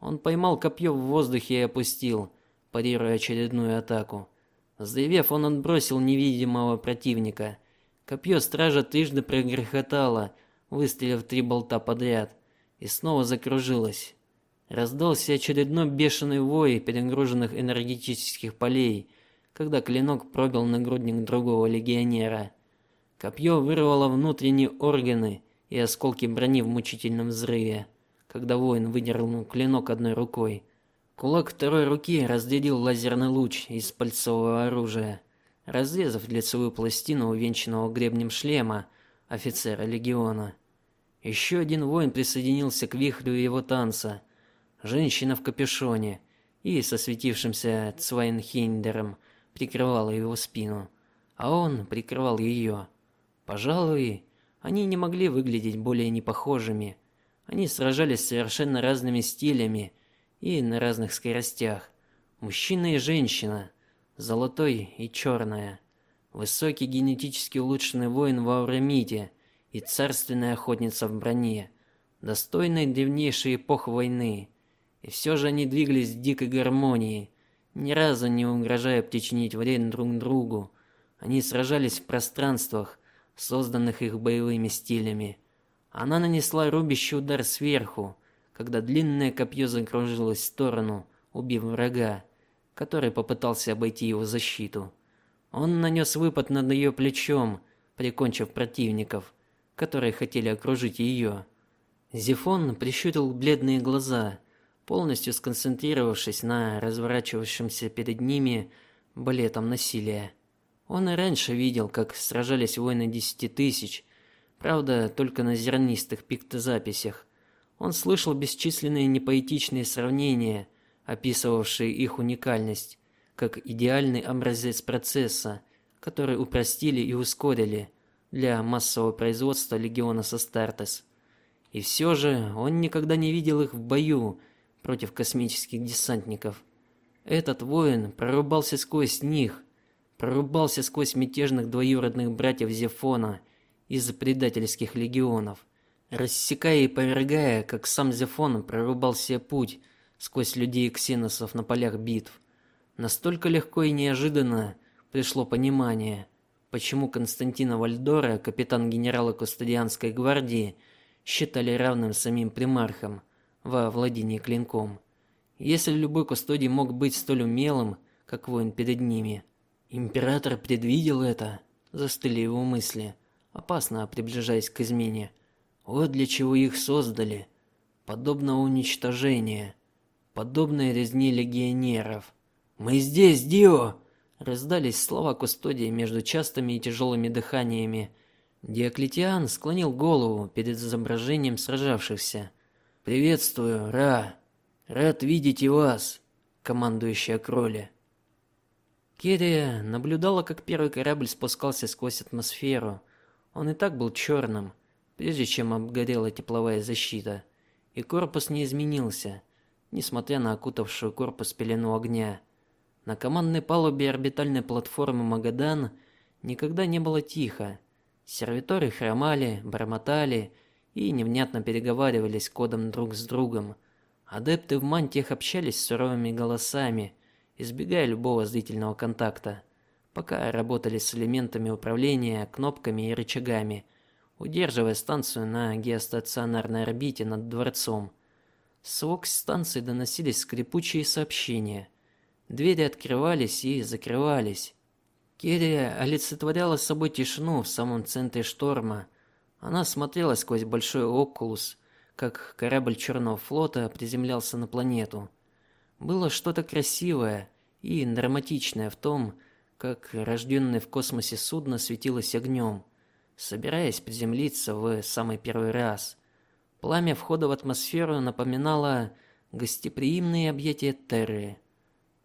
Он поймал копье в воздухе и опустил, парируя очередную атаку. Заявив, он отбросил невидимого противника. Копье стража трижды прогрохотало, выстрелив три болта подряд, и снова закружилось. Раздался очередной бешеный вой перегруженных энергетических полей, когда клинок пробил нагрудник другого легионера. Копье вырвало внутренние органы и осколки брони в мучительном взрыве, когда воин выдернул клинок одной рукой. Кулак второй руки разделил лазерный луч из пальцового оружия, разрезав лицевую пластину увенчанного гребнем шлема офицера легиона. Еще один воин присоединился к вихрю его танца. Женщина в капюшоне и со светившимся Цвайнхиндером прикрывала его спину, а он прикрывал ее. Пожалуй, они не могли выглядеть более непохожими. Они сражались совершенно разными стилями и на разных скоростях. Мужчина и женщина, золотой и черная, высокий генетически улучшенный воин в Аурамите и царственная охотница в броне, достойной древнейшей эпох войны. И все же они двигались в дикой гармонии, ни разу не угрожая причинить вред друг другу. Они сражались в пространствах, созданных их боевыми стилями. Она нанесла рубящий удар сверху, когда длинное копье закружилось в сторону, убив врага, который попытался обойти его защиту. Он нанес выпад над ее плечом, прикончив противников, которые хотели окружить ее. Зефон прищурил бледные глаза, полностью сконцентрировавшись на разворачивающемся перед ними балетом насилия. Он и раньше видел, как сражались воины десяти тысяч, правда, только на зернистых пиктозаписях. Он слышал бесчисленные непоэтичные сравнения, описывавшие их уникальность, как идеальный образец процесса, который упростили и ускорили для массового производства легиона Састартес. И все же он никогда не видел их в бою против космических десантников. Этот воин прорубался сквозь них, прорубался сквозь мятежных двоюродных братьев Зефона из предательских легионов рассекая и повергая, как сам Зефон прорубал себе путь сквозь людей ксеносов на полях битв. Настолько легко и неожиданно пришло понимание, почему Константина Вальдора, капитан генерала Кустодианской гвардии, считали равным самим примархом во владении клинком. Если любой кустодий мог быть столь умелым, как воин перед ними, император предвидел это, застыли его мысли, опасно приближаясь к измене. Вот для чего их создали. Подобного уничтожения, подобной резни легионеров. Мы здесь, Дио, раздались слова кустодия между частыми и тяжелыми дыханиями. Диоклетиан склонил голову перед изображением сражавшихся. Приветствую, Ра. Рад видеть и вас, командующая кроли. Керия наблюдала, как первый корабль спускался сквозь атмосферу. Он и так был черным, прежде чем обгорела тепловая защита, и корпус не изменился, несмотря на окутавшую корпус пелену огня. На командной палубе орбитальной платформы Магадан никогда не было тихо. Сервиторы хромали, бормотали и невнятно переговаривались кодом друг с другом. Адепты в мантиях общались с суровыми голосами, избегая любого зрительного контакта, пока работали с элементами управления, кнопками и рычагами – удерживая станцию на геостационарной орбите над дворцом. С станции доносились скрипучие сообщения. Двери открывались и закрывались. Керия олицетворяла собой тишину в самом центре шторма. Она смотрела сквозь большой окулус, как корабль Черного флота приземлялся на планету. Было что-то красивое и драматичное в том, как рожденное в космосе судно светилось огнем собираясь приземлиться в самый первый раз. Пламя входа в атмосферу напоминало гостеприимные объятия Терры.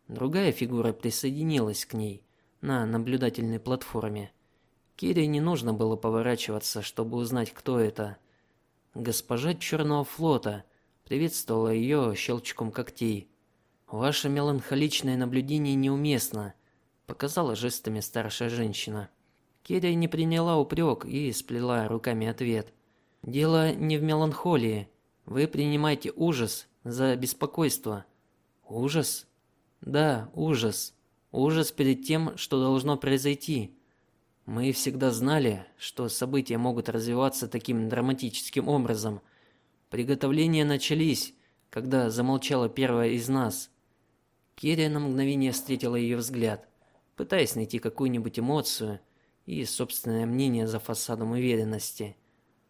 Другая фигура присоединилась к ней на наблюдательной платформе. Кире не нужно было поворачиваться, чтобы узнать, кто это. Госпожа Черного флота приветствовала ее щелчком когтей. Ваше меланхоличное наблюдение неуместно, показала жестами старшая женщина. Керри не приняла упрек и сплела руками ответ. Дело не в меланхолии. Вы принимаете ужас за беспокойство. Ужас? Да, ужас. Ужас перед тем, что должно произойти. Мы всегда знали, что события могут развиваться таким драматическим образом. Приготовления начались, когда замолчала первая из нас. Керри на мгновение встретила ее взгляд, пытаясь найти какую-нибудь эмоцию и собственное мнение за фасадом уверенности.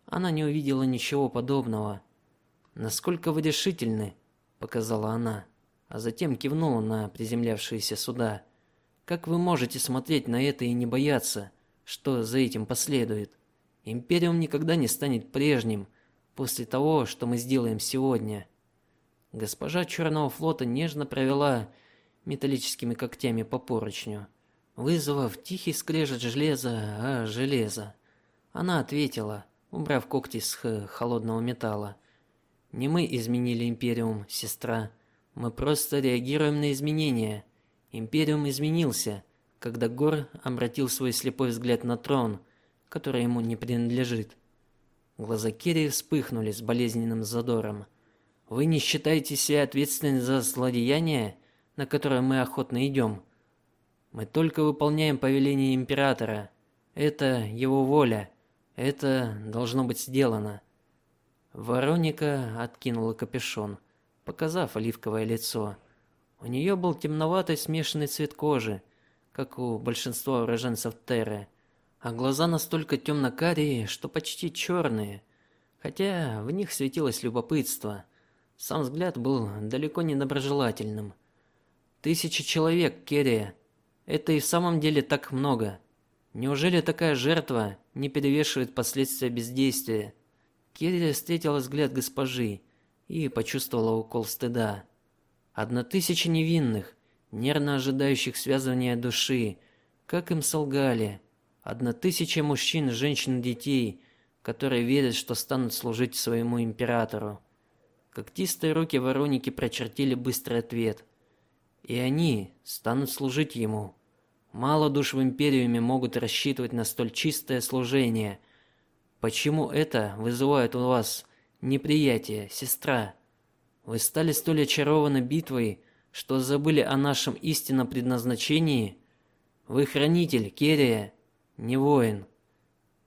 Она не увидела ничего подобного. Насколько вы решительны, показала она, а затем кивнула на приземлявшиеся суда. Как вы можете смотреть на это и не бояться, что за этим последует? Империум никогда не станет прежним после того, что мы сделаем сегодня. Госпожа Черного флота нежно провела металлическими когтями по поручню, вызвав тихий скрежет железа, а железа. Она ответила: убрав когти с холодного металла. Не мы изменили империум, сестра. Мы просто реагируем на изменения. Империум изменился, когда Гор обратил свой слепой взгляд на трон, который ему не принадлежит. Глаза Керри вспыхнули с болезненным задором. Вы не считаете себя ответственным за злодеяние, на которое мы охотно идем? Мы только выполняем повеление императора. Это его воля. Это должно быть сделано. Вороника откинула капюшон, показав оливковое лицо. У нее был темноватый смешанный цвет кожи, как у большинства уроженцев Терры, а глаза настолько темно-карие, что почти черные, хотя в них светилось любопытство. Сам взгляд был далеко не доброжелательным. Тысячи человек, Керия. Это и в самом деле так много. Неужели такая жертва не перевешивает последствия бездействия? Керри встретила взгляд госпожи и почувствовала укол стыда. Одна тысяча невинных, нервно ожидающих связывания души, как им солгали. Одна тысяча мужчин, женщин, детей, которые верят, что станут служить своему императору. Когтистые руки Вороники прочертили быстрый ответ. И они станут служить ему. Мало душ в империуме могут рассчитывать на столь чистое служение. Почему это вызывает у вас неприятие, сестра? Вы стали столь очарованы битвой, что забыли о нашем истинном предназначении? Вы хранитель, Керия, не воин.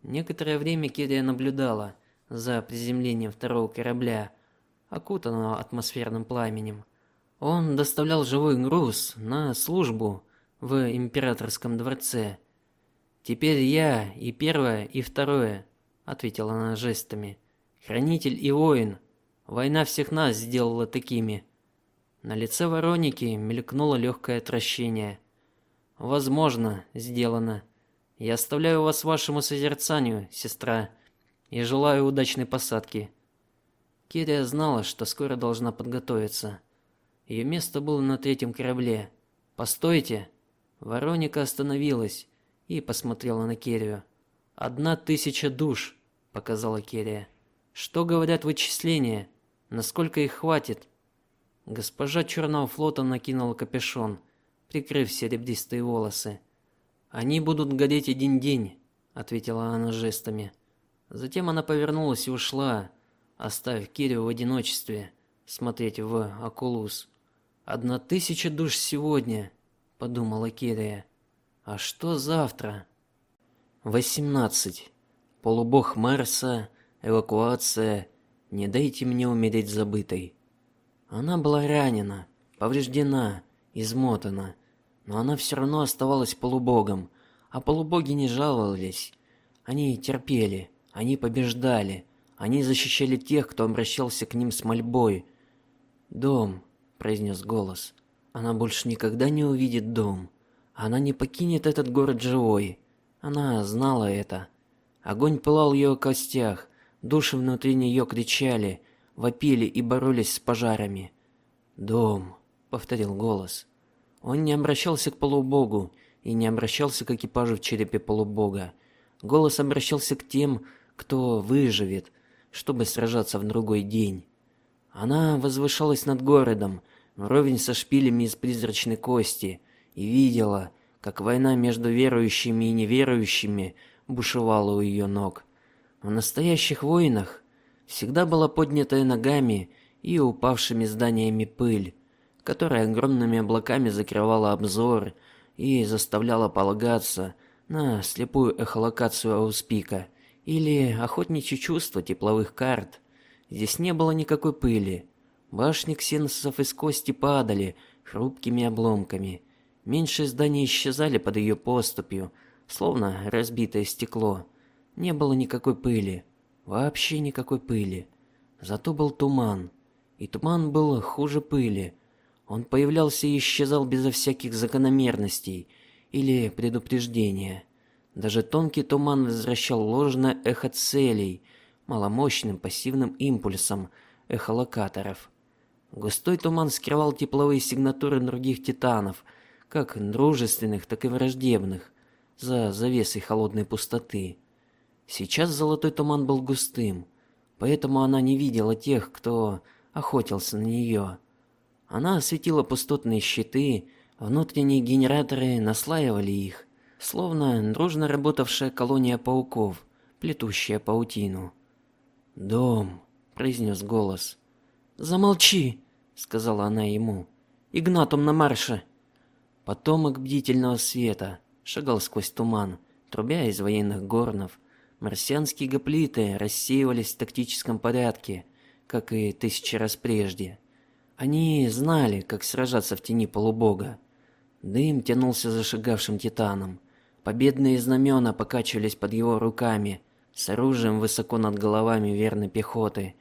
Некоторое время Керия наблюдала за приземлением второго корабля, окутанного атмосферным пламенем. Он доставлял живой груз на службу в императорском дворце. Теперь я и первое, и второе, ответила она жестами. Хранитель и воин. Война всех нас сделала такими. На лице Вороники мелькнуло легкое отвращение. Возможно, сделано. Я оставляю вас вашему созерцанию, сестра, и желаю удачной посадки. Кирия знала, что скоро должна подготовиться. Ее место было на третьем корабле. Постойте, Вороника остановилась и посмотрела на Керию. Одна тысяча душ, показала Керия. Что говорят вычисления? Насколько их хватит? Госпожа Черного флота накинула капюшон, прикрыв серебристые волосы. Они будут гореть один день, ответила она жестами. Затем она повернулась и ушла, оставив Кирию в одиночестве смотреть в Акулус. Одна тысяча душ сегодня подумала Кирия. А что завтра? 18. Полубог Марса, эвакуация. Не дайте мне умереть забытой. Она была ранена, повреждена, измотана, но она все равно оставалась полубогом, а полубоги не жаловались. Они терпели, они побеждали, они защищали тех, кто обращался к ним с мольбой. "Дом", произнес голос. Она больше никогда не увидит дом. Она не покинет этот город живой. Она знала это. Огонь пылал в ее костях, души внутри нее кричали, вопили и боролись с пожарами. "Дом", повторил голос. Он не обращался к полубогу и не обращался к экипажу в черепе полубога. Голос обращался к тем, кто выживет, чтобы сражаться в другой день. Она возвышалась над городом, вровень со шпилями из призрачной кости, и видела, как война между верующими и неверующими бушевала у ее ног. В настоящих войнах всегда была поднятая ногами и упавшими зданиями пыль, которая огромными облаками закрывала обзор и заставляла полагаться на слепую эхолокацию ауспика или охотничье чувство тепловых карт. Здесь не было никакой пыли. Башни ксеносов из кости падали хрупкими обломками. Меньшие здания исчезали под ее поступью, словно разбитое стекло. Не было никакой пыли, вообще никакой пыли. Зато был туман, и туман был хуже пыли. Он появлялся и исчезал безо всяких закономерностей или предупреждения. Даже тонкий туман возвращал ложное эхо целей маломощным пассивным импульсом эхолокаторов. Густой туман скрывал тепловые сигнатуры других титанов, как дружественных, так и враждебных, за завесой холодной пустоты. Сейчас золотой туман был густым, поэтому она не видела тех, кто охотился на нее. Она осветила пустотные щиты, внутренние генераторы наслаивали их, словно дружно работавшая колония пауков, плетущая паутину. "Дом", произнес голос. "Замолчи", сказала она ему. "Игнатум на марше". Потомок бдительного света шагал сквозь туман, трубя из военных горнов. Марсианские гоплиты рассеивались в тактическом порядке, как и тысячи раз прежде. Они знали, как сражаться в тени полубога. Дым тянулся за шагавшим титаном. Победные знамена покачивались под его руками, с оружием высоко над головами верной пехоты.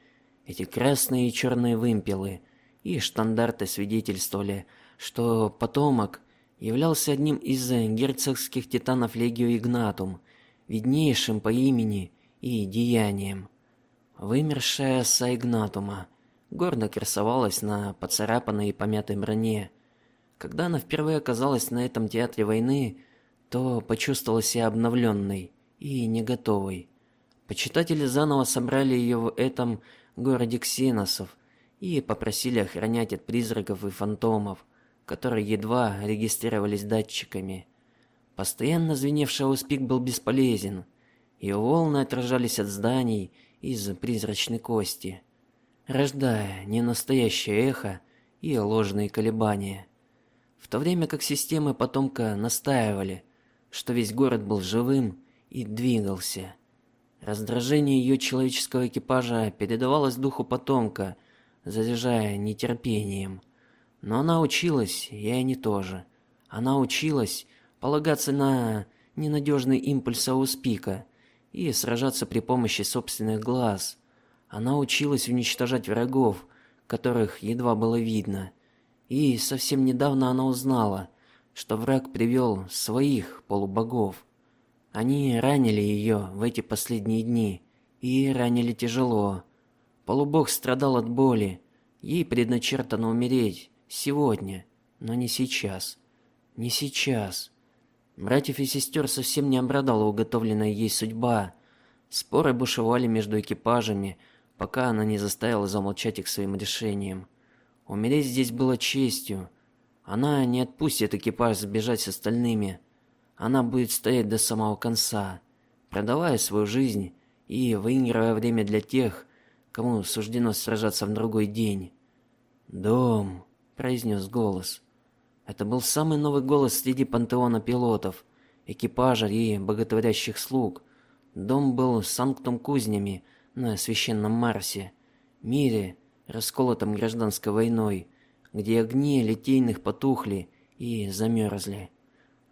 Эти красные и черные вымпелы и штандарты свидетельствовали, что потомок являлся одним из герцогских титанов Легио Игнатум, виднейшим по имени и деяниям. Вымершая Сайгнатума гордо красовалась на поцарапанной и помятой броне. Когда она впервые оказалась на этом театре войны, то почувствовала себя обновленной и не готовой. Почитатели заново собрали ее в этом городе ксеносов и попросили охранять от призраков и фантомов, которые едва регистрировались датчиками. Постоянно звеневший ауспик был бесполезен. Ее волны отражались от зданий из призрачной кости, рождая ненастоящее эхо и ложные колебания. В то время как системы потомка настаивали, что весь город был живым и двигался. Раздражение ее человеческого экипажа передавалось духу потомка, заряжая нетерпением. Но она училась, и они тоже. Она училась полагаться на ненадежный импульс ауспика и сражаться при помощи собственных глаз. Она училась уничтожать врагов, которых едва было видно. И совсем недавно она узнала, что враг привел своих полубогов. Они ранили ее в эти последние дни, и ранили тяжело. Полубог страдал от боли. Ей предначертано умереть сегодня, но не сейчас. Не сейчас. Братьев и сестер совсем не обрадовала уготовленная ей судьба. Споры бушевали между экипажами, пока она не заставила замолчать их своим решением. Умереть здесь было честью, она не отпустит экипаж сбежать с остальными. Она будет стоять до самого конца, продавая свою жизнь и выигрывая время для тех, кому суждено сражаться в другой день. "Дом", произнес голос. Это был самый новый голос среди пантеона пилотов, экипажа и боготворящих слуг. Дом был санктум кузнями на священном Марсе, мире, расколотом гражданской войной где огни литейных потухли и замерзли.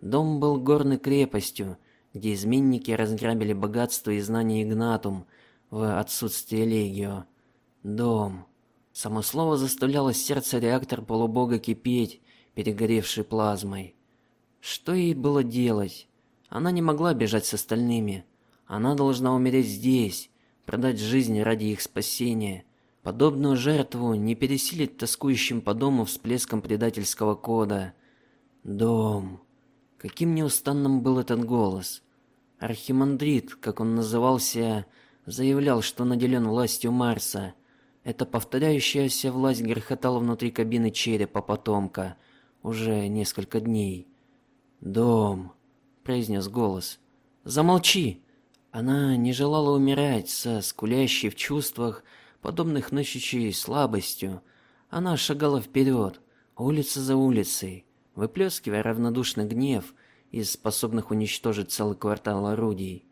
Дом был горной крепостью, где изменники разграбили богатство и знания Игнатум в отсутствие легио. Дом. Само слово заставляло сердце реактор полубога кипеть, перегоревший плазмой. Что ей было делать? Она не могла бежать с остальными. Она должна умереть здесь, продать жизнь ради их спасения. Подобную жертву не пересилит тоскующим по дому всплеском предательского кода. Дом. Каким неустанным был этот голос. Архимандрит, как он назывался, заявлял, что наделен властью Марса. Эта повторяющаяся власть грохотала внутри кабины черепа потомка уже несколько дней. "Дом", произнес голос. "Замолчи". Она не желала умирать со скулящей в чувствах подобно хнычущей слабостью, она шагала вперед, улица за улицей, выплескивая равнодушный гнев из способных уничтожить целый квартал орудий.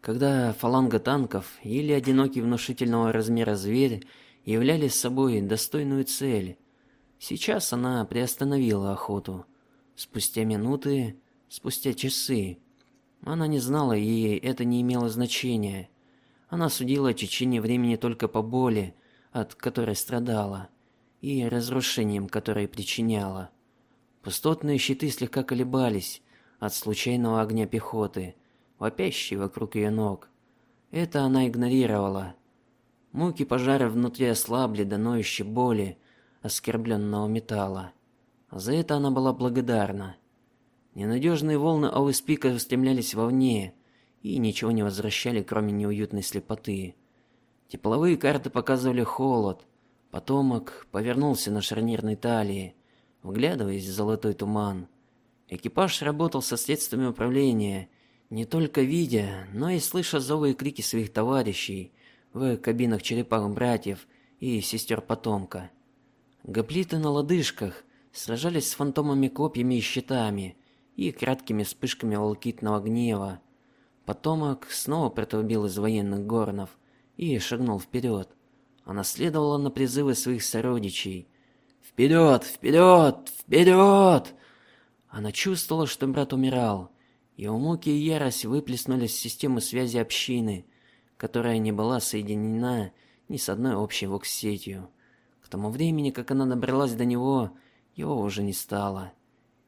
Когда фаланга танков или одинокий внушительного размера зверь являли собой достойную цель, сейчас она приостановила охоту. Спустя минуты, спустя часы, она не знала, и это не имело значения. Она судила о течении времени только по боли, от которой страдала, и разрушениям, которые причиняла. Пустотные щиты слегка колебались от случайного огня пехоты, вопящей вокруг ее ног. Это она игнорировала. Муки пожара внутри ослабли до ноющей боли оскорбленного металла. За это она была благодарна. Ненадежные волны Ауэспика устремлялись вовне и ничего не возвращали, кроме неуютной слепоты. Тепловые карты показывали холод. Потомок повернулся на шарнирной талии, вглядываясь в золотой туман. Экипаж работал со средствами управления, не только видя, но и слыша зовы и крики своих товарищей в кабинах черепах братьев и сестер потомка. Гоплиты на лодыжках сражались с фантомами копьями и щитами и краткими вспышками волкитного гнева. Потомок снова протрубил из военных горнов и шагнул вперед. Она следовала на призывы своих сородичей. Вперед, вперед, вперед! Она чувствовала, что брат умирал. Его муки и ярость выплеснулись в систему связи общины, которая не была соединена ни с одной общей вокс-сетью. К тому времени, как она добралась до него, его уже не стало.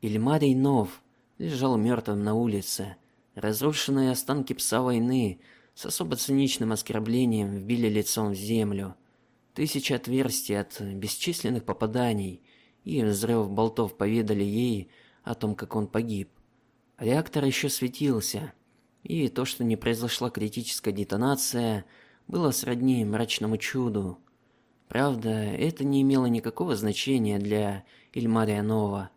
Ильмарий Нов лежал мертвым на улице. Разрушенные останки пса войны с особо циничным оскорблением вбили лицом в землю. Тысячи отверстий от бесчисленных попаданий и взрывов болтов поведали ей о том, как он погиб. Реактор еще светился, и то, что не произошла критическая детонация, было сродни мрачному чуду. Правда, это не имело никакого значения для Ильмария Нова.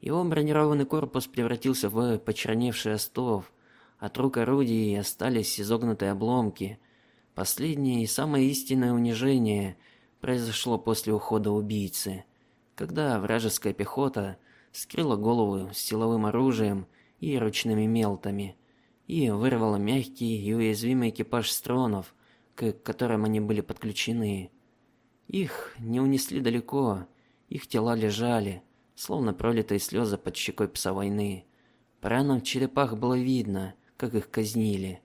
Его бронированный корпус превратился в почерневший остов. От рук орудий остались изогнутые обломки. Последнее и самое истинное унижение произошло после ухода убийцы, когда вражеская пехота скрыла голову с силовым оружием и ручными мелтами и вырвала мягкий и уязвимый экипаж стронов, к которым они были подключены. Их не унесли далеко, их тела лежали, словно пролитые слезы под щекой пса войны. По ранам черепах было видно, как их казнили.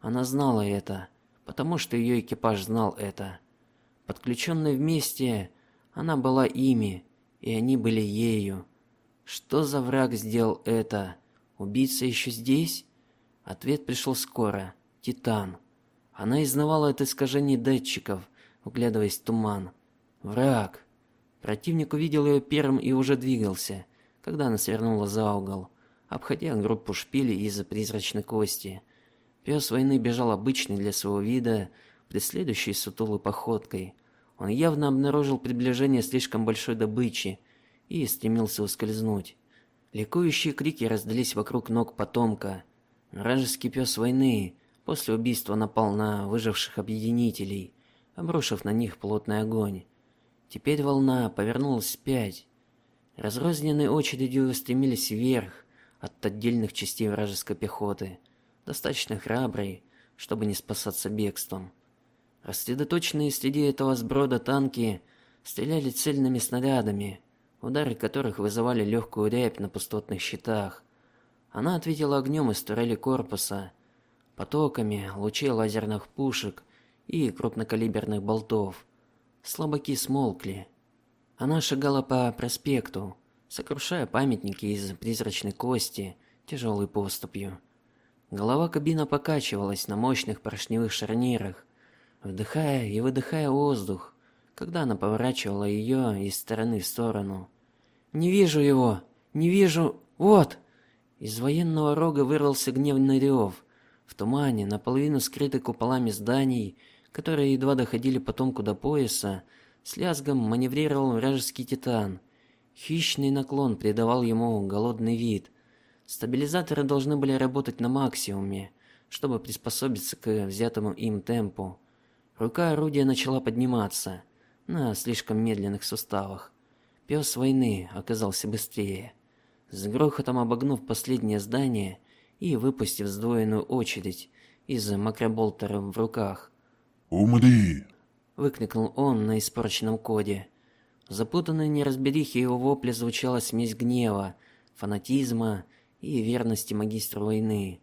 Она знала это, потому что ее экипаж знал это. Подключенные вместе, она была ими, и они были ею. Что за враг сделал это? Убийца еще здесь? Ответ пришел скоро. Титан. Она изнывала от искажений датчиков, вглядываясь в туман. Враг. Противник увидел ее первым и уже двигался, когда она свернула за угол, обходя группу шпилей из призрачной кости. Пес войны бежал обычный для своего вида, преследующий сутулой походкой. Он явно обнаружил приближение слишком большой добычи и стремился ускользнуть. Ликующие крики раздались вокруг ног потомка. Вражеский пес войны после убийства напал на выживших объединителей, обрушив на них плотный огонь. Теперь волна повернулась вспять. Разрозненные очереди устремились вверх от отдельных частей вражеской пехоты, достаточно храброй, чтобы не спасаться бегством. Рассредоточенные среди этого сброда танки стреляли цельными снарядами, удары которых вызывали легкую рябь на пустотных щитах. Она ответила огнем из турели корпуса, потоками лучей лазерных пушек и крупнокалиберных болтов. Слабаки смолкли. Она шагала по проспекту, сокрушая памятники из призрачной кости тяжелой поступью. Голова кабина покачивалась на мощных поршневых шарнирах, вдыхая и выдыхая воздух, когда она поворачивала ее из стороны в сторону. Не вижу его, не вижу. Вот. Из военного рога вырвался гневный рев. В тумане, наполовину скрытый куполами зданий, которые едва доходили потомку до пояса, с лязгом маневрировал вражеский титан. Хищный наклон придавал ему голодный вид. Стабилизаторы должны были работать на максимуме, чтобы приспособиться к взятому им темпу. Рука орудия начала подниматься на слишком медленных суставах. Пес войны оказался быстрее. С грохотом обогнув последнее здание и выпустив сдвоенную очередь из макроболтера в руках. "Умри!" выкрикнул он на испорченном коде. В запутанной неразберихе его вопля звучала смесь гнева, фанатизма и верности магистру войны.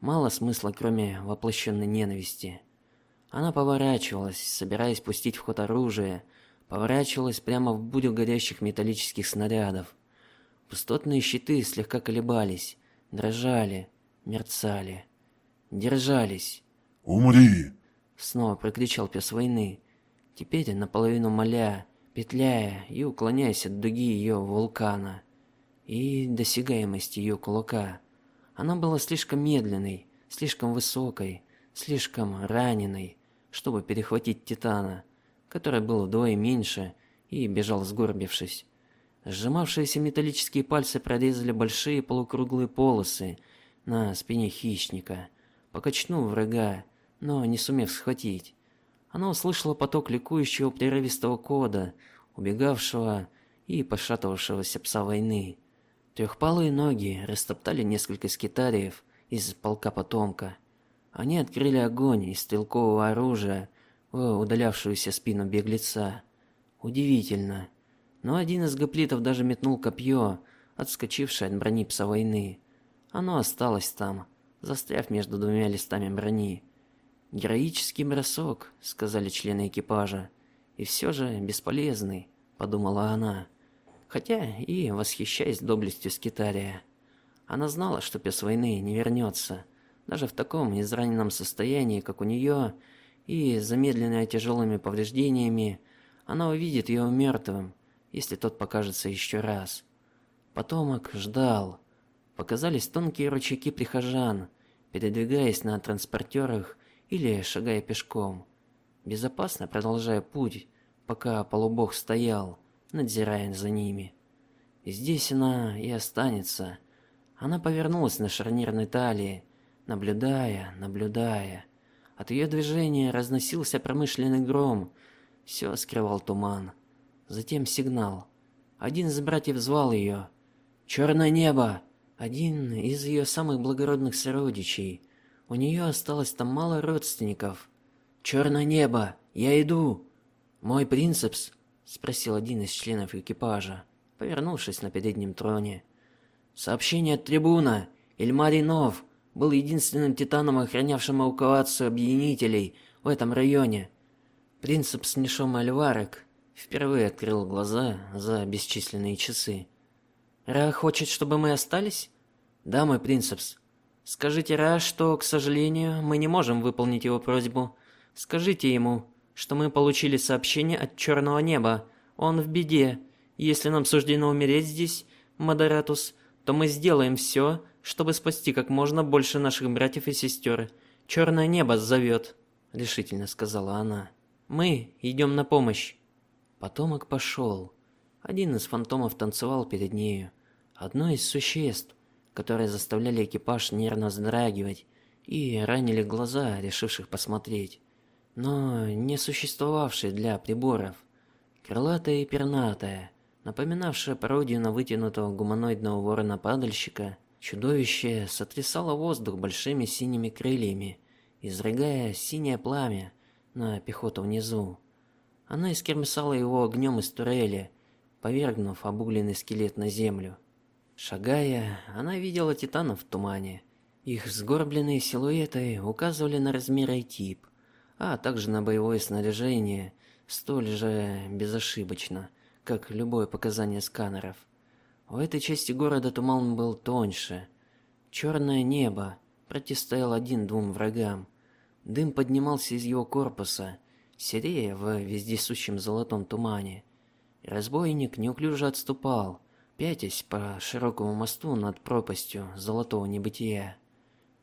Мало смысла, кроме воплощенной ненависти. Она поворачивалась, собираясь пустить в ход оружие, поворачивалась прямо в бурю горящих металлических снарядов. Пустотные щиты слегка колебались, дрожали, мерцали, держались. "Умри!" снова прокричал пес войны. Теперь наполовину моля, петляя и уклоняясь от дуги ее вулкана и досягаемости ее кулака. Она была слишком медленной, слишком высокой, слишком раненой, чтобы перехватить титана который был вдвое меньше и бежал сгорбившись. Сжимавшиеся металлические пальцы прорезали большие полукруглые полосы на спине хищника, покачнув врага, но не сумев схватить. Она услышала поток ликующего прерывистого кода, убегавшего и пошатывавшегося пса войны. Трехпалые ноги растоптали несколько скитариев из полка потомка. Они открыли огонь из стрелкового оружия в удалявшуюся спину беглеца. Удивительно, но один из гоплитов даже метнул копье, отскочившее от брони пса войны. Оно осталось там, застряв между двумя листами брони. Героический бросок, сказали члены экипажа. И все же бесполезный, подумала она. Хотя и восхищаясь доблестью скитария. Она знала, что пес войны не вернется, даже в таком израненном состоянии, как у нее, и замедленная тяжелыми повреждениями, она увидит его мертвым, если тот покажется еще раз. Потомок ждал. Показались тонкие ручейки прихожан, передвигаясь на транспортерах или шагая пешком, безопасно продолжая путь, пока полубог стоял, надзирая за ними. Здесь она и останется. Она повернулась на шарнирной талии, наблюдая, наблюдая. От ее движения разносился промышленный гром, все скрывал туман. Затем сигнал. Один из братьев звал ее. «Черное небо!» Один из ее самых благородных сородичей. У нее осталось там мало родственников. «Черное небо, я иду. Мой принцепс? Спросил один из членов экипажа, повернувшись на переднем троне. Сообщение от трибуна. Ильмаринов был единственным титаном, охранявшим эвакуацию объединителей в этом районе. Принцип Снешом Альварек впервые открыл глаза за бесчисленные часы. Ра хочет, чтобы мы остались? Да, мой принцепс. Скажите Ра, что, к сожалению, мы не можем выполнить его просьбу. Скажите ему, что мы получили сообщение от черного неба. Он в беде. Если нам суждено умереть здесь, Модератус, то мы сделаем все, чтобы спасти как можно больше наших братьев и сестер. Черное небо зовет», — решительно сказала она. Мы идем на помощь. Потомок пошел. Один из фантомов танцевал перед нею. Одно из существ, которые заставляли экипаж нервно вздрагивать и ранили глаза, решивших посмотреть, но не существовавшие для приборов. Крылатая и пернатая, напоминавшая пародию на вытянутого гуманоидного ворона-падальщика, Чудовище сотрясало воздух большими синими крыльями, изрыгая синее пламя на пехоту внизу. Она искермсала его огнем из турели, повергнув обугленный скелет на землю. Шагая, она видела титанов в тумане. Их сгорбленные силуэты указывали на размер и тип, а также на боевое снаряжение, столь же безошибочно, как любое показание сканеров. В этой части города туман был тоньше. Черное небо противостоял один-двум врагам. Дым поднимался из его корпуса, серея в вездесущем золотом тумане. разбойник неуклюже отступал, пятясь по широкому мосту над пропастью золотого небытия.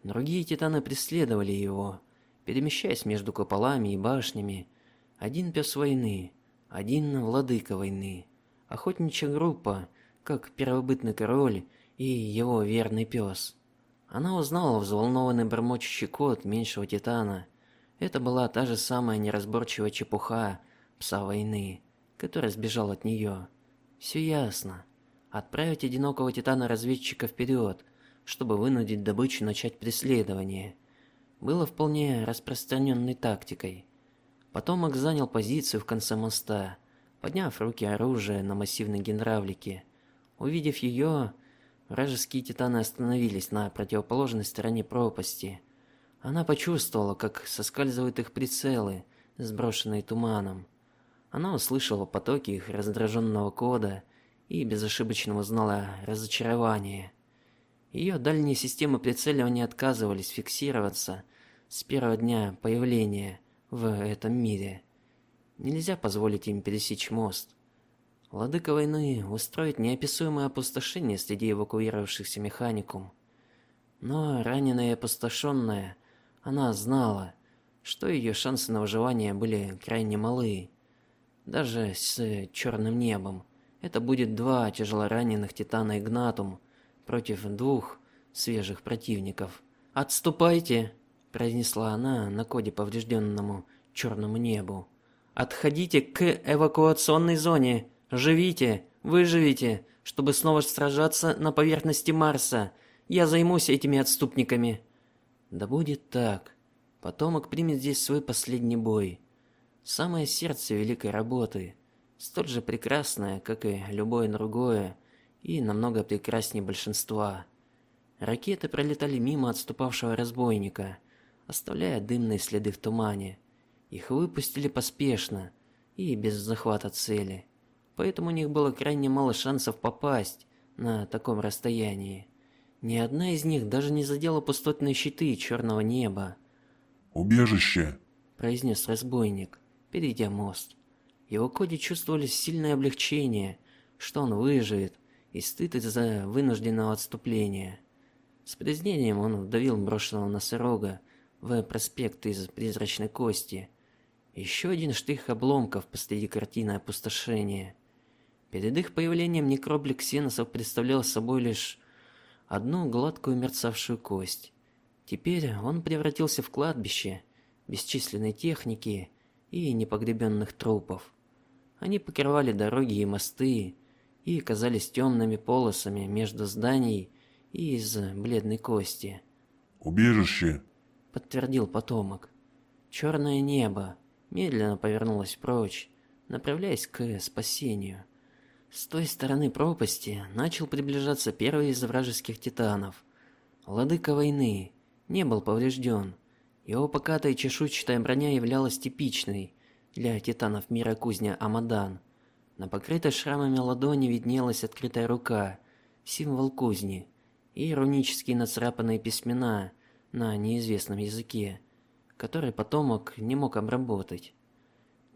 Другие титаны преследовали его, перемещаясь между куполами и башнями. Один пес войны, один владыка войны. Охотничья группа как первобытный король и его верный пес. Она узнала взволнованный бормочущий кот меньшего титана. Это была та же самая неразборчивая чепуха пса войны, который сбежал от нее. Все ясно. Отправить одинокого титана-разведчика вперед, чтобы вынудить добычу начать преследование, было вполне распространенной тактикой. Потомок занял позицию в конце моста, подняв руки оружие на массивной гидравлике. Увидев ее, вражеские титаны остановились на противоположной стороне пропасти. Она почувствовала, как соскальзывают их прицелы, сброшенные туманом. Она услышала потоки их раздраженного кода и безошибочно узнала разочарование. Ее дальние системы прицеливания отказывались фиксироваться с первого дня появления в этом мире. Нельзя позволить им пересечь мост. Владыка войны устроит неописуемое опустошение среди эвакуировавшихся механикум. Но раненая и опустошенная, она знала, что ее шансы на выживание были крайне малы. Даже с черным небом это будет два тяжелораненых титана Игнатум против двух свежих противников. "Отступайте", произнесла она на коде поврежденному черному небу. "Отходите к эвакуационной зоне. Живите, выживите, чтобы снова сражаться на поверхности Марса. Я займусь этими отступниками". Да будет так. Потомок примет здесь свой последний бой самое сердце великой работы, столь же прекрасное, как и любое другое, и намного прекраснее большинства. Ракеты пролетали мимо отступавшего разбойника, оставляя дымные следы в тумане. Их выпустили поспешно и без захвата цели. Поэтому у них было крайне мало шансов попасть на таком расстоянии. Ни одна из них даже не задела пустотные щиты черного неба. Убежище, произнес разбойник перейдя мост. Его коди чувствовали сильное облегчение, что он выживет, и стыд из-за вынужденного отступления. С презрением он вдавил брошенного носорога в проспект из призрачной кости. Еще один штрих обломков посреди картины опустошения. Перед их появлением некроблик ксеносов представлял собой лишь одну гладкую мерцавшую кость. Теперь он превратился в кладбище бесчисленной техники и непогребенных трупов. Они покрывали дороги и мосты и казались темными полосами между зданий и из бледной кости. Убежище, подтвердил потомок. Черное небо медленно повернулось прочь, направляясь к спасению. С той стороны пропасти начал приближаться первый из вражеских титанов. Владыка войны не был поврежден, его покатая чешуйчатая броня являлась типичной для титанов мира кузня Амадан. На покрытой шрамами ладони виднелась открытая рука, символ кузни, и иронически нацарапанные письмена на неизвестном языке, который потомок не мог обработать.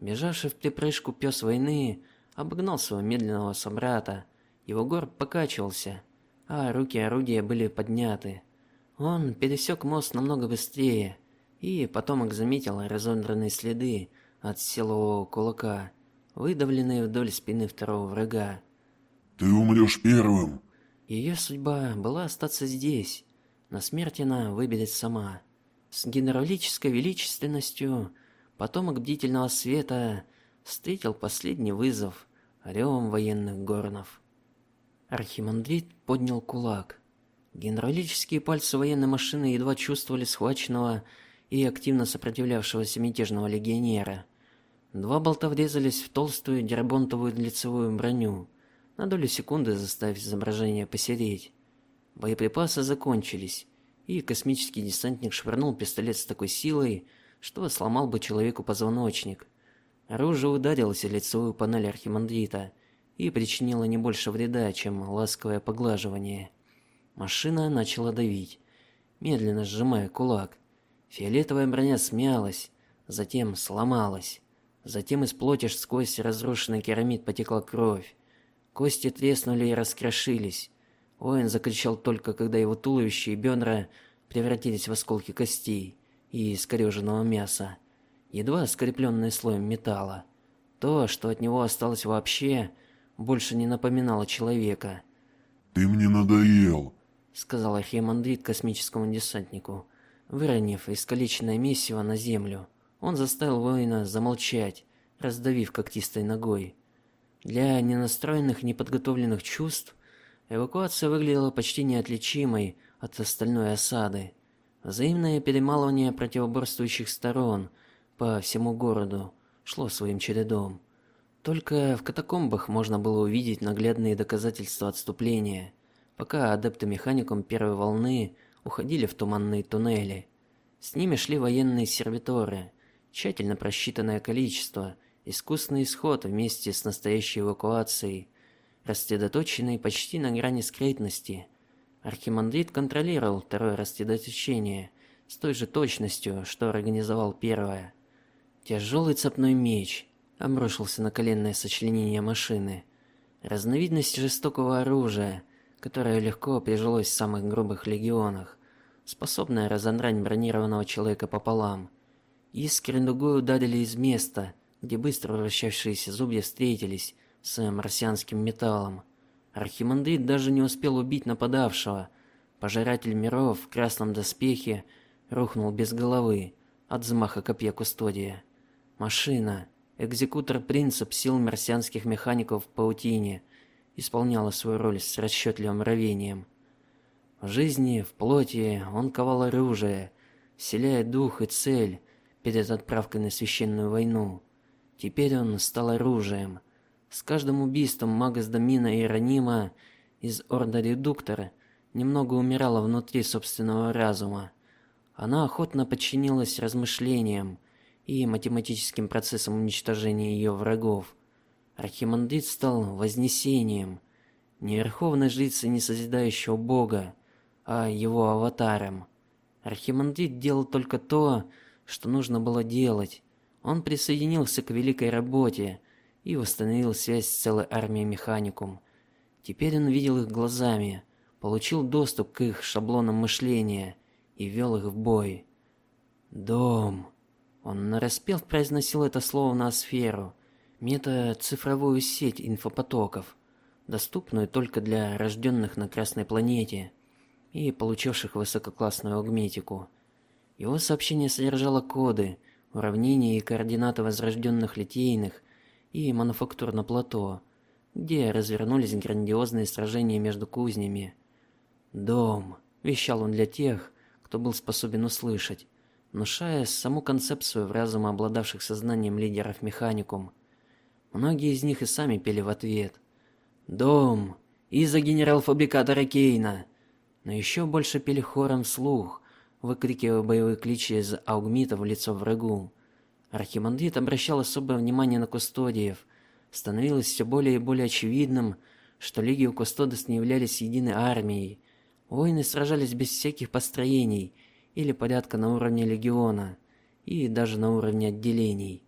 Бежавший в припрыжку пес войны обогнал своего медленного собрата. Его горб покачивался, а руки орудия были подняты. Он пересек мост намного быстрее, и потомок заметил разодранные следы от силового кулака, выдавленные вдоль спины второго врага. Ты умрешь первым. Ее судьба была остаться здесь. На смерть она выберет сама. С генералической величественностью потомок бдительного света встретил последний вызов ревом военных горнов. Архимандрит поднял кулак. Генералические пальцы военной машины едва чувствовали схваченного и активно сопротивлявшегося мятежного легионера. Два болта врезались в толстую дербонтовую лицевую броню, на долю секунды заставив изображение посереть. Боеприпасы закончились, и космический десантник швырнул пистолет с такой силой, что сломал бы человеку позвоночник. Оружие ударилось о лицевую панель архимандрита и причинило не больше вреда, чем ласковое поглаживание. Машина начала давить, медленно сжимая кулак. Фиолетовая броня смялась, затем сломалась. Затем из плоти сквозь разрушенный керамид потекла кровь. Кости треснули и раскрошились. Оуэн закричал только, когда его туловище и бедра превратились в осколки костей и искореженного мяса, едва скрепленные слоем металла. То, что от него осталось вообще, больше не напоминало человека. Ты мне надоел, сказал Архимандрит космическому десантнику выронив искалеченное месиво на землю. Он заставил воина замолчать, раздавив когтистой ногой. Для ненастроенных, неподготовленных чувств эвакуация выглядела почти неотличимой от остальной осады. Взаимное перемалывание противоборствующих сторон по всему городу шло своим чередом. Только в катакомбах можно было увидеть наглядные доказательства отступления, пока адепты механикум первой волны уходили в туманные туннели. С ними шли военные сервиторы, тщательно просчитанное количество, искусный исход вместе с настоящей эвакуацией, рассредоточенный почти на грани скрытности. Архимандрит контролировал второе рассредоточение с той же точностью, что организовал первое. Тяжелый цепной меч обрушился на коленное сочленение машины. Разновидность жестокого оружия, которое легко прижилось в самых грубых легионах, способное разодрать бронированного человека пополам. Искры дугой ударили из места, где быстро вращавшиеся зубья встретились с марсианским металлом. Архимандрит даже не успел убить нападавшего. Пожиратель миров в красном доспехе рухнул без головы от взмаха копья кустодия. Машина, экзекутор принцип сил марсианских механиков в паутине, исполняла свою роль с расчетливым рвением. В жизни, в плоти он ковал оружие, вселяя дух и цель перед отправкой на священную войну. Теперь он стал оружием. С каждым убийством Магас Дамина и Ранима из Орда Редуктора немного умирала внутри собственного разума. Она охотно подчинилась размышлениям и математическим процессам уничтожения ее врагов. Архимандрит стал вознесением, не верховной жрицей несозидающего бога, а его аватаром. Архимандрит делал только то, что нужно было делать. Он присоединился к великой работе и восстановил связь с целой армией механикум. Теперь он видел их глазами, получил доступ к их шаблонам мышления и вел их в бой. Дом. Он нараспев произносил это слово на сферу, мета-цифровую сеть инфопотоков, доступную только для рожденных на Красной планете и получивших высококлассную агметику. Его сообщение содержало коды, уравнения и координаты возрожденных литейных и мануфактур на плато, где развернулись грандиозные сражения между кузнями. Дом, вещал он для тех, кто был способен услышать, внушая саму концепцию в разум обладавших сознанием лидеров механикум. Многие из них и сами пели в ответ: "Дом, из-за генерал-фабрикатора Кейна". Но еще больше пели хором вслух, выкрикивая боевые кличи из аугмитов в лицо врагу. Архимандрит обращал особое внимание на кустодиев. Становилось все более и более очевидным, что легио кустодес не являлись единой армией. Воины сражались без всяких построений или порядка на уровне легиона и даже на уровне отделений.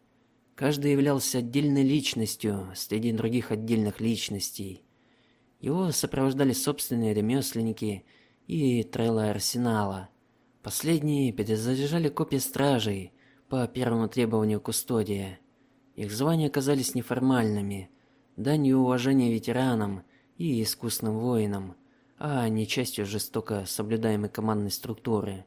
Каждый являлся отдельной личностью среди других отдельных личностей. Его сопровождали собственные ремесленники и трейлы арсенала. Последние перезаряжали копья стражей по первому требованию кустодия. Их звания оказались неформальными, данью уважения ветеранам и искусным воинам, а не частью жестоко соблюдаемой командной структуры.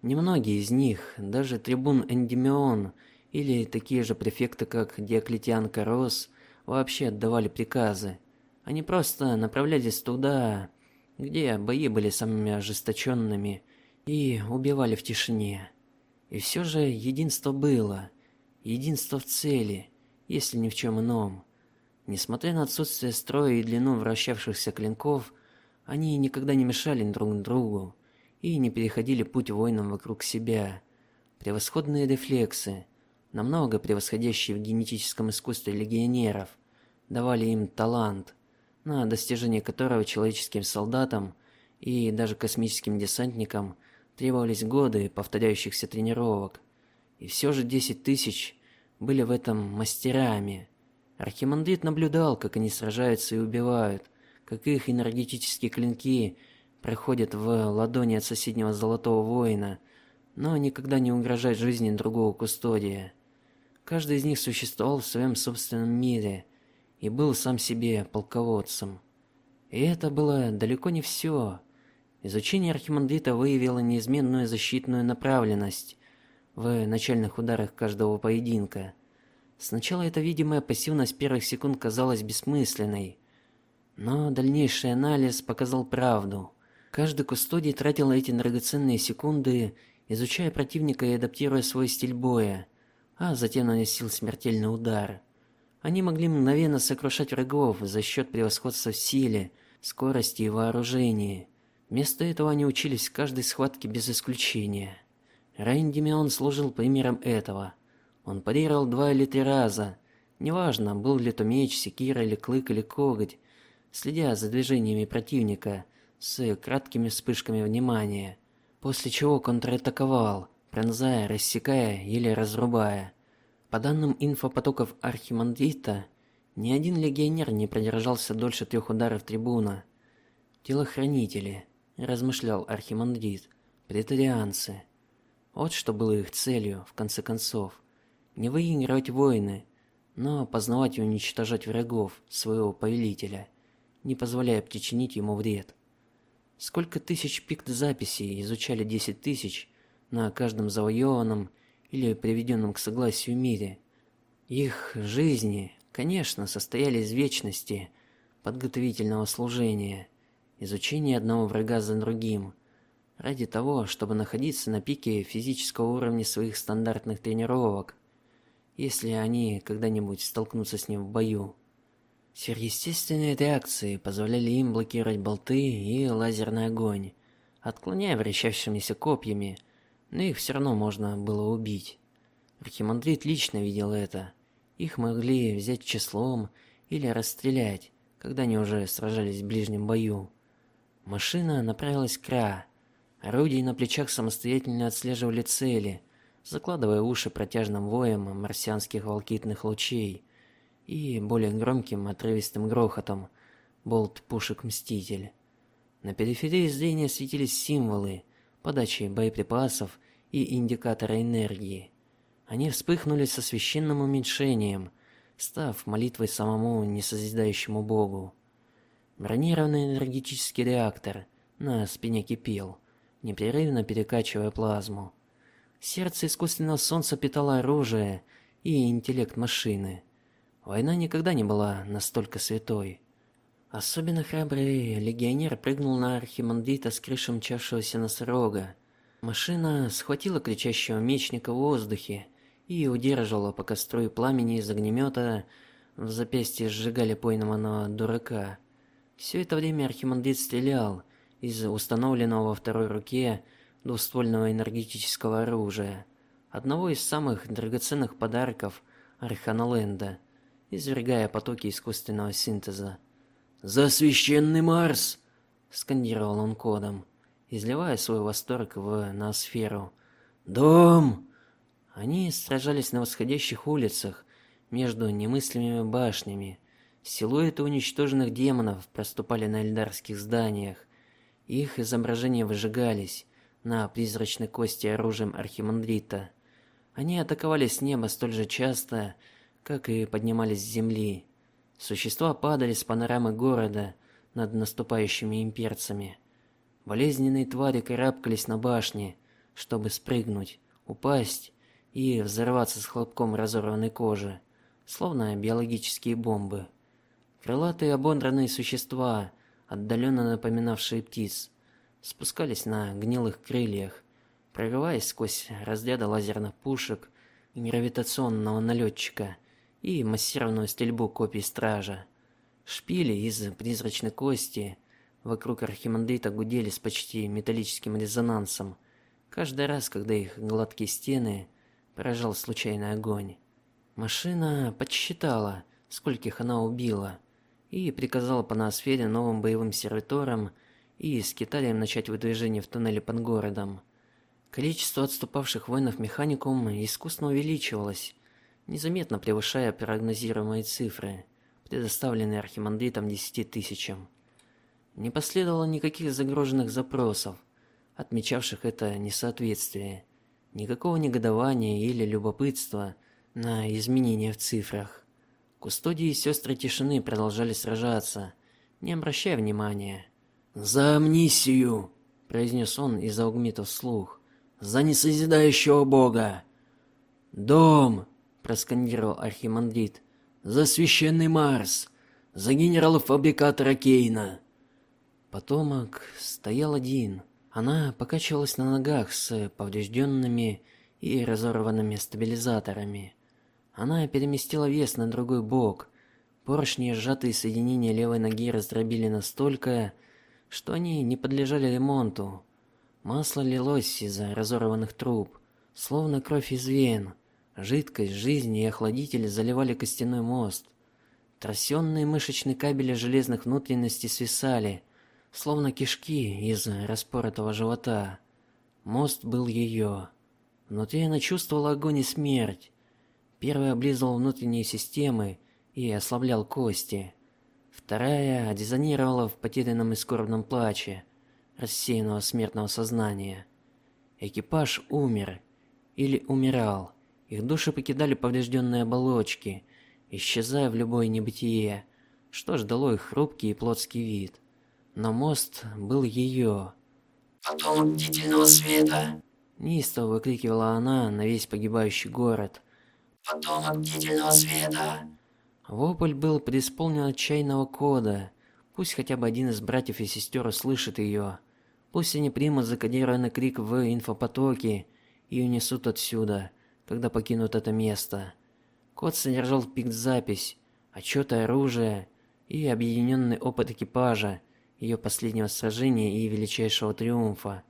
Немногие из них, даже трибун Эндимион или такие же префекты, как Диоклетиан Карос, вообще отдавали приказы. Они просто направлялись туда, где бои были самыми ожесточенными и убивали в тишине. И все же единство было, единство в цели, если ни в чем ином. Несмотря на отсутствие строя и длину вращавшихся клинков, они никогда не мешали друг другу и не переходили путь воинам вокруг себя. Превосходные рефлексы, намного превосходящие в генетическом искусстве легионеров, давали им талант, на достижение которого человеческим солдатам и даже космическим десантникам Требовались годы повторяющихся тренировок, и все же десять тысяч были в этом мастерами. Архимандрит наблюдал, как они сражаются и убивают, как их энергетические клинки проходят в ладони от соседнего золотого воина, но никогда не угрожают жизни другого кустодия. Каждый из них существовал в своем собственном мире и был сам себе полководцем. И это было далеко не все. Изучение архимандрита выявило неизменную защитную направленность. в начальных ударах каждого поединка. Сначала эта видимая пассивность первых секунд казалась бессмысленной, но дальнейший анализ показал правду. Каждый кустодий тратил эти драгоценные секунды, изучая противника и адаптируя свой стиль боя, а затем наносил смертельный удар. Они могли мгновенно сокрушать врагов за счет превосходства в силе, скорости и вооружении. Вместо этого они учились в каждой схватке без исключения. Демион служил примером этого. Он парировал два или три раза, неважно, был ли то меч, секира или клык или коготь, следя за движениями противника с краткими вспышками внимания, после чего контратаковал, пронзая, рассекая или разрубая. По данным инфопотоков Архимандрита, ни один легионер не продержался дольше трех ударов трибуна. Телохранители, размышлял Архимандрит, претарианцы. Вот что было их целью в конце концов. Не выигрывать войны, но познавать и уничтожать врагов своего повелителя, не позволяя причинить ему вред. Сколько тысяч пикт записей изучали десять тысяч на каждом завоеванном или приведенном к согласию мире. Их жизни, конечно, состояли из вечности, подготовительного служения, изучения одного врага за другим, ради того, чтобы находиться на пике физического уровня своих стандартных тренировок, если они когда-нибудь столкнутся с ним в бою. Сверхъестественные реакции позволяли им блокировать болты и лазерный огонь, отклоняя вращающимися копьями но их все равно можно было убить. Архимандрит лично видел это. Их могли взять числом или расстрелять, когда они уже сражались в ближнем бою. Машина направилась к Ра. Орудия на плечах самостоятельно отслеживали цели, закладывая уши протяжным воем марсианских волкитных лучей и более громким отрывистым грохотом болт пушек Мститель. На периферии зрения светились символы, подачи боеприпасов и индикаторы энергии. Они вспыхнули со священным уменьшением, став молитвой самому несозидающему Богу. Бронированный энергетический реактор на спине кипел, непрерывно перекачивая плазму. Сердце искусственного солнца питало оружие и интеллект машины. Война никогда не была настолько святой. Особенно храбрый легионер прыгнул на архимандрита с крыши мчавшегося носорога. Машина схватила кричащего мечника в воздухе и удерживала, пока струи пламени из огнемета в запястье сжигали пойманного дурака. Все это время архимандрит стрелял из установленного во второй руке двуствольного энергетического оружия, одного из самых драгоценных подарков Арханаленда, извергая потоки искусственного синтеза. За священный Марс, скандировал он кодом, изливая свой восторг в ноосферу. Дом. Они сражались на восходящих улицах между немыслимыми башнями. Силуэты уничтоженных демонов проступали на эльдарских зданиях. Их изображения выжигались на призрачной кости оружием архимандрита. Они атаковали с неба столь же часто, как и поднимались с земли. Существа падали с панорамы города над наступающими имперцами. Болезненные твари карабкались на башни, чтобы спрыгнуть, упасть и взорваться с хлопком разорванной кожи, словно биологические бомбы. Крылатые ободранные существа, отдаленно напоминавшие птиц, спускались на гнилых крыльях, прорываясь сквозь разряды лазерных пушек и гравитационного налетчика и массированную стрельбу копий стража. Шпили из призрачной кости вокруг архимандрита гудели с почти металлическим резонансом. Каждый раз, когда их гладкие стены поражал случайный огонь. Машина подсчитала, скольких она убила, и приказала по ноосфере новым боевым сервиторам и скиталиям начать выдвижение в туннеле под городом. Количество отступавших воинов механикум искусно увеличивалось, незаметно превышая прогнозируемые цифры, предоставленные архимандритом десяти тысячам. Не последовало никаких загруженных запросов, отмечавших это несоответствие, никакого негодования или любопытства на изменения в цифрах. Кустодии и сестры тишины продолжали сражаться, не обращая внимания. "За амнисию", произнес он из аугмита вслух. за несозидающего бога. Дом, проскандировал архимандрит. За священный Марс, за генерала-фабрикатора Кейна. Потомок стоял один. Она покачивалась на ногах с поврежденными и разорванными стабилизаторами. Она переместила вес на другой бок. Поршни, сжатые соединения левой ноги раздробили настолько, что они не подлежали ремонту. Масло лилось из разорванных труб, словно кровь из вен. Жидкость жизни и охладитель заливали костяной мост. Тросенные мышечные кабели железных внутренностей свисали, словно кишки из распоротого живота. Мост был ее. Внутри она чувствовала огонь и смерть. Первая облизывал внутренние системы и ослаблял кости. Вторая дезонировала в потерянном и скорбном плаче рассеянного смертного сознания. Экипаж умер или умирал. Их души покидали поврежденные оболочки, исчезая в любое небытие, что ждало их хрупкий и плотский вид. Но мост был ее. Потом бдительного света. Неистово выкрикивала она на весь погибающий город. Потом бдительного света. Вопль был преисполнен отчаянного кода. Пусть хотя бы один из братьев и сестер услышит ее. Пусть они примут закодированный крик в инфопотоке и унесут отсюда когда покинут это место. Код содержал пикт-запись, отчеты оружия и объединенный опыт экипажа, ее последнего сражения и величайшего триумфа.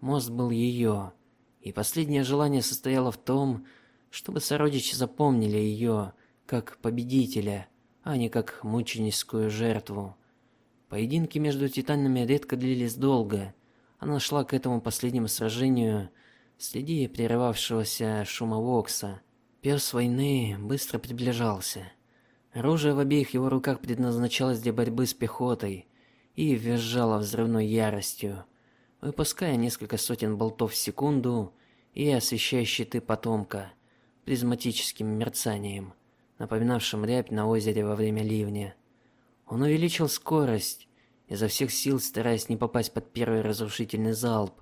Мост был ее, и последнее желание состояло в том, чтобы сородичи запомнили ее как победителя, а не как мученическую жертву. Поединки между титанами редко длились долго. Она шла к этому последнему сражению среди прерывавшегося шума вокса. Пес войны быстро приближался. Оружие в обеих его руках предназначалось для борьбы с пехотой и визжало взрывной яростью, выпуская несколько сотен болтов в секунду и освещая щиты потомка призматическим мерцанием, напоминавшим рябь на озере во время ливня. Он увеличил скорость, изо всех сил стараясь не попасть под первый разрушительный залп,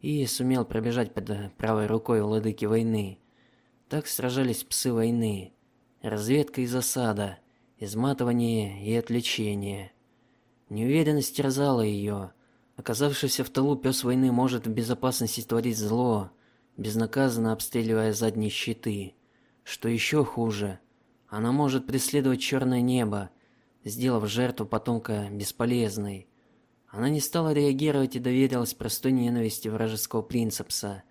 и сумел пробежать под правой рукой владыки войны. Так сражались псы войны. Разведка и засада, изматывание и отвлечение. Неуверенность терзала ее. Оказавшийся в тылу пес войны может в безопасности творить зло, безнаказанно обстреливая задние щиты. Что еще хуже, она может преследовать черное небо, сделав жертву потомка бесполезной. Она не стала реагировать и доверилась простой ненависти вражеского принципса.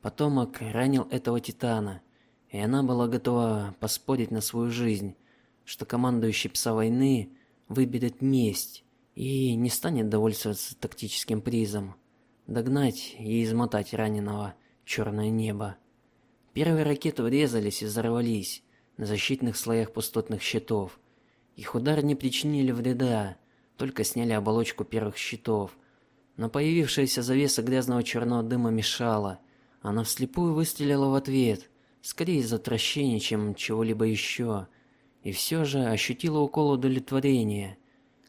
Потомок ранил этого титана, и она была готова поспорить на свою жизнь, что командующий пса войны выберет месть и не станет довольствоваться тактическим призом догнать и измотать раненого черное небо. Первые ракеты врезались и взорвались на защитных слоях пустотных щитов. Их удары не причинили вреда, только сняли оболочку первых щитов. Но появившаяся завеса грязного черного дыма мешала. Она вслепую выстрелила в ответ, скорее из отвращения, чем чего-либо еще, и все же ощутила укол удовлетворения,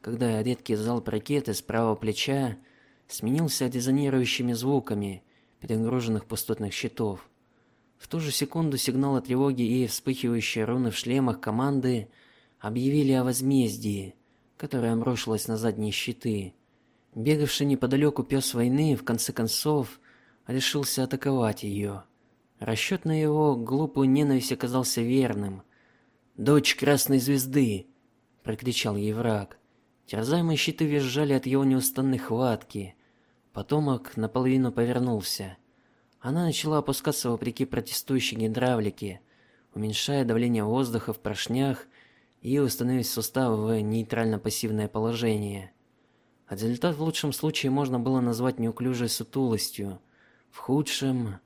когда редкий залп ракеты с правого плеча сменился резонирующими звуками перегруженных пустотных щитов. В ту же секунду сигналы тревоги и вспыхивающие руны в шлемах команды объявили о возмездии которая обрушилась на задние щиты. Бегавший неподалеку пес войны в конце концов решился атаковать ее. Расчет на его глупую ненависть оказался верным. "Дочь Красной звезды!" прокричал ей враг. Терзаемые щиты визжали от его неустанной хватки. Потомок наполовину повернулся. Она начала опускаться вопреки протестующей гидравлике, уменьшая давление воздуха в поршнях и установить сустав в нейтрально-пассивное положение. А результат в лучшем случае можно было назвать неуклюжей сутулостью, в худшем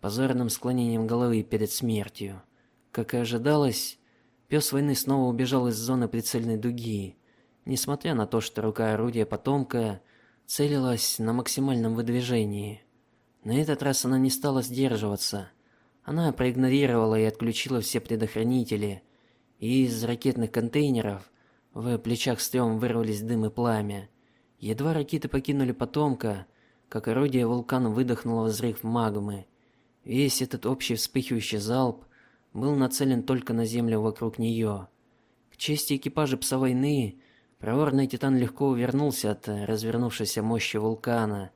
позорным склонением головы перед смертью. Как и ожидалось, пес войны снова убежал из зоны прицельной дуги, несмотря на то, что рука орудия потомка целилась на максимальном выдвижении. На этот раз она не стала сдерживаться. Она проигнорировала и отключила все предохранители, и из ракетных контейнеров в плечах стрём вырвались дым и пламя. Едва ракеты покинули потомка, как орудие вулкана выдохнуло взрыв магмы. Весь этот общий вспыхивающий залп был нацелен только на землю вокруг нее. К чести экипажа пса войны, проворный титан легко увернулся от развернувшейся мощи вулкана,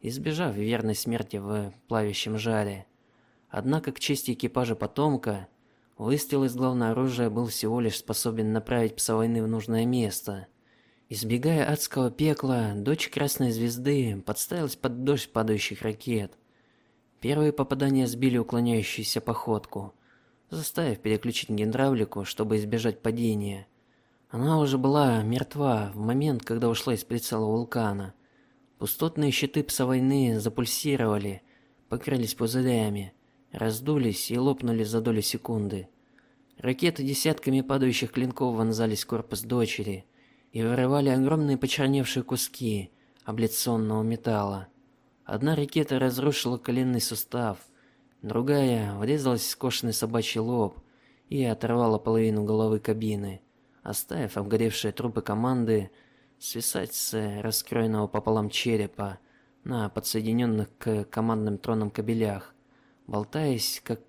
избежав верной смерти в плавящем жаре. Однако к чести экипажа потомка, выстрел из главного оружия был всего лишь способен направить пса войны в нужное место. Избегая адского пекла, дочь Красной Звезды подставилась под дождь падающих ракет. Первые попадания сбили уклоняющуюся походку, заставив переключить гидравлику, чтобы избежать падения. Она уже была мертва в момент, когда ушла из прицела вулкана. Пустотные щиты пса войны запульсировали, покрылись пузырями, раздулись и лопнули за долю секунды. Ракеты десятками падающих клинков вонзались в корпус дочери и вырывали огромные почерневшие куски абляционного металла. Одна ракета разрушила коленный сустав, другая врезалась в скошенный собачий лоб и оторвала половину головы кабины, оставив обгоревшие трупы команды свисать с раскроенного пополам черепа на подсоединенных к командным тронам кабелях, болтаясь как